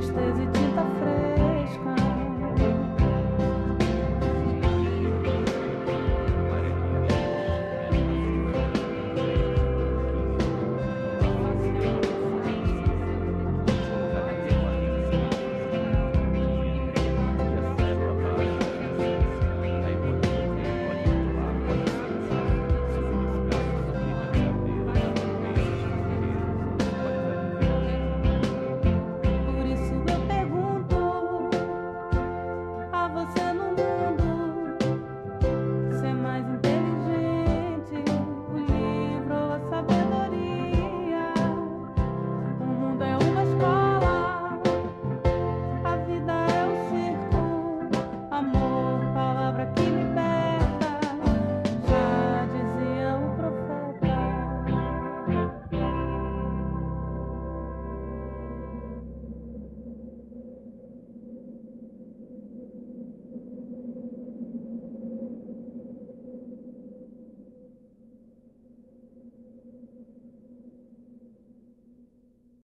tristeza e tinta fresca. você.